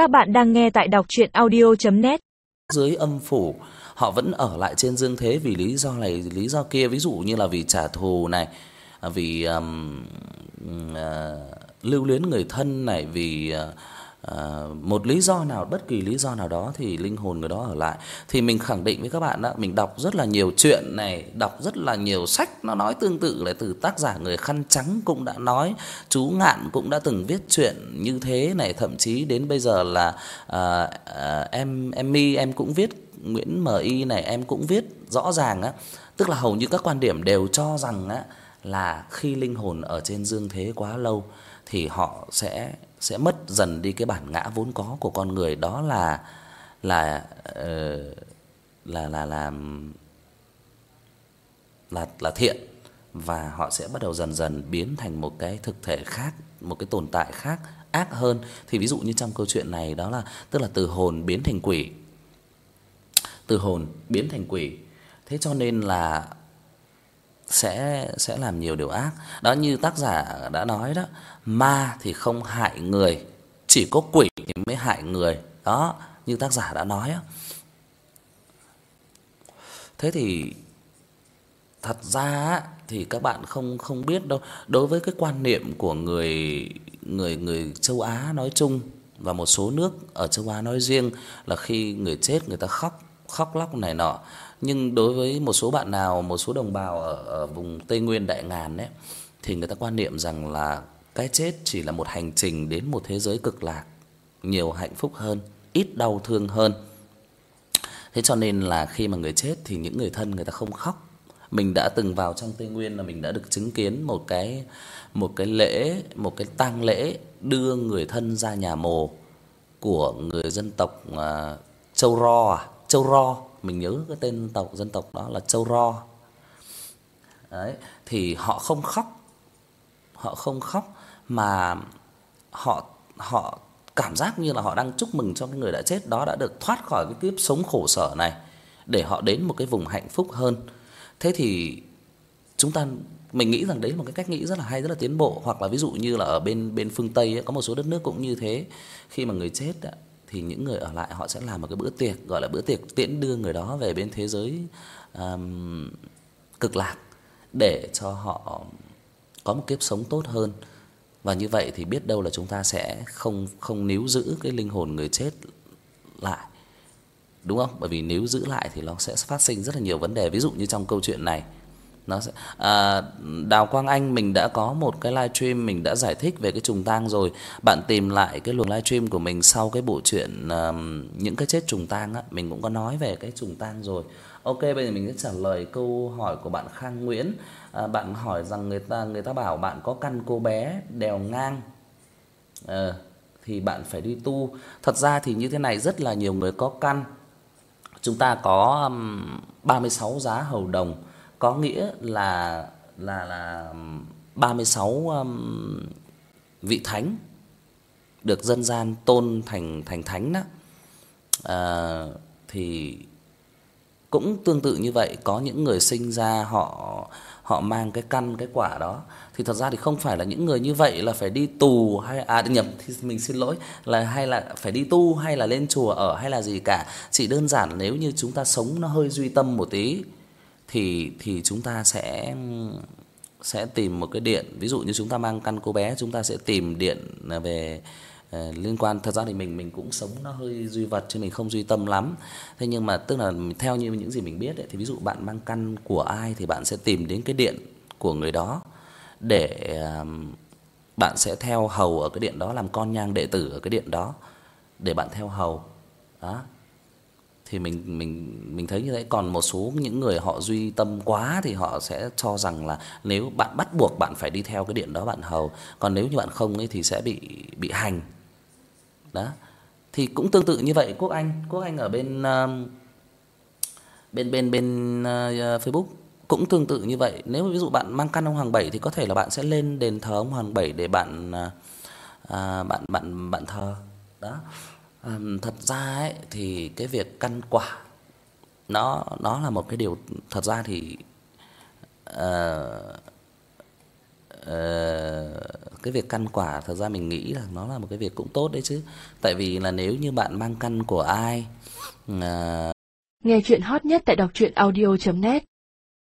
Các bạn đang nghe tại đọc audio net. Dưới âm phủ, họ vẫn ở lại trên dương thế vì lý do này lý do kia, ví dụ như là vì trả thù này, à, vì um, uh, lưu luyến người thân này, vì uh, à, một lý do nào bất kỳ lý do nào đó thì linh hồn người đó ở lại. Thì mình khẳng định với các bạn đó mình đọc rất là nhiều chuyện này đọc rất là nhiều sách nó nói tương tự lại từ tác giả người khăn trắng cũng đã nói chú ngạn cũng đã từng viết chuyện như thế này. Thậm chí đến bây giờ là à, à, em em mi em cũng viết Nguyễn MI này em cũng viết rõ ràng á. Tức là hầu như các quan điểm đều cho rằng á là khi linh hồn ở trên dương thế quá lâu thì họ sẽ sẽ mất dần đi cái bản ngã vốn có của con người đó là là uh, là là là là là thiện và họ sẽ bắt đầu dần dần biến thành một cái thực thể khác, một cái tồn tại khác ác hơn. Thì ví dụ như trong câu chuyện này đó là tức là từ hồn biến thành quỷ. Từ hồn biến thành quỷ. Thế cho nên là sẽ sẽ làm nhiều điều ác. Đó như tác giả đã nói đó, ma thì không hại người, chỉ có quỷ thì mới hại người. Đó, như tác giả đã nói á. Thế thì thật ra thì các bạn không không biết đâu. Đối với cái quan niệm của người người người châu Á nói chung và một số nước ở châu Á nói riêng là khi người chết người ta khóc khóc lóc này nọ nhưng đối với một số bạn nào, một số đồng bào ở ở vùng Tây Nguyên Đại Ngàn ấy thì người ta quan niệm rằng là cái chết chỉ là một hành trình đến một thế giới cực lạc, nhiều hạnh phúc hơn, ít đau thương hơn. Thế cho nên là khi mà người chết thì những người thân người ta không khóc. Mình đã từng vào trong Tây Nguyên là mình đã được chứng kiến một cái một cái lễ, một cái tang lễ đưa người thân ra nhà mồ của người dân tộc uh, Châu Ro à, Châu Ro mình nhớ cái tên tộc dân tộc đó là Châu Ro. Đấy, thì họ không khóc. Họ không khóc mà họ họ cảm giác như là họ đang chúc mừng cho cái người đã chết đó đã được thoát khỏi cái kiếp sống khổ sở này để họ đến một cái vùng hạnh phúc hơn. Thế thì chúng ta mình nghĩ rằng đấy là một cái cách nghĩ rất là hay rất là tiến bộ hoặc là ví dụ như là ở bên bên phương Tây ấy có một số đất nước cũng như thế. Khi mà người chết ấy, thì những người ở lại họ sẽ làm một cái bữa tiệc gọi là bữa tiệc tiễn đưa người đó về bên thế giới um, cực lạc để cho họ có một kiếp sống tốt hơn. Và như vậy thì biết đâu là chúng ta sẽ không không níu giữ cái linh hồn người chết lại. Đúng không? Bởi vì nếu giữ lại thì nó sẽ phát sinh rất là nhiều vấn đề, ví dụ như trong câu chuyện này nó sẽ à, Đào Quang Anh mình đã có một cái livestream mình đã giải thích về cái trùng tang rồi. Bạn tìm lại cái luồng livestream của mình sau cái bộ truyện uh, những cái chết trùng tang á, mình cũng có nói về cái trùng tang rồi. Ok, bây giờ mình sẽ trả lời câu hỏi của bạn Khang Nguyễn. À, bạn hỏi rằng người ta người ta bảo bạn có căn cô bé đèo ngang. Ờ thì bạn phải đi tu. Thật ra thì như thế này rất là nhiều người có căn. Chúng ta có um, 36 giá hầu đồng có nghĩa là là là 36 um, vị thánh được dân gian tôn thành thành thánh đó. À, thì cũng tương tự như vậy, có những người sinh ra họ họ mang cái căn cái quả đó. Thì thật ra thì không phải là những người như vậy là phải đi tù hay à nhầm thì mình xin lỗi là hay là phải đi tu hay là lên chùa ở hay là gì cả, chỉ đơn giản nếu như chúng ta sống nó hơi duy tâm một tí thì thì chúng ta sẽ sẽ tìm một cái điện, ví dụ như chúng ta mang căn cô bé chúng ta sẽ tìm điện về uh, liên quan thật ra thì mình mình cũng sống nó hơi duy vật chứ mình không duy tâm lắm. Thế nhưng mà tức là theo như những gì mình biết ấy, thì ví dụ bạn mang căn của ai thì bạn sẽ tìm đến cái điện của người đó để uh, bạn sẽ theo hầu ở cái điện đó làm con nhang đệ tử ở cái điện đó để bạn theo hầu. Đó thì mình mình mình thấy như thế. Còn một số những người họ duy tâm quá thì họ sẽ cho rằng là nếu bạn bắt buộc bạn phải đi theo cái điện đó bạn hầu. Còn nếu như bạn không ấy thì sẽ bị bị hành. Đó. Thì cũng tương tự như vậy. Quốc anh quốc anh ở bên uh, bên bên bên uh, uh, Facebook cũng tương tự như vậy. Nếu ví dụ bạn mang căn ông hoàng bảy thì có thể là bạn sẽ lên đền thờ ông hoàng bảy để bạn uh, uh, bạn bạn bạn thờ. Đó um, thật ra ấy thì cái việc căn quả nó nó là một cái điều thật ra thì ờ uh, cái việc căn quả thật ra mình nghĩ là nó là một cái việc cũng tốt đấy chứ. Tại vì là nếu như bạn mang căn của ai uh... Nghe chuyện hot nhất tại đọc truyện audio net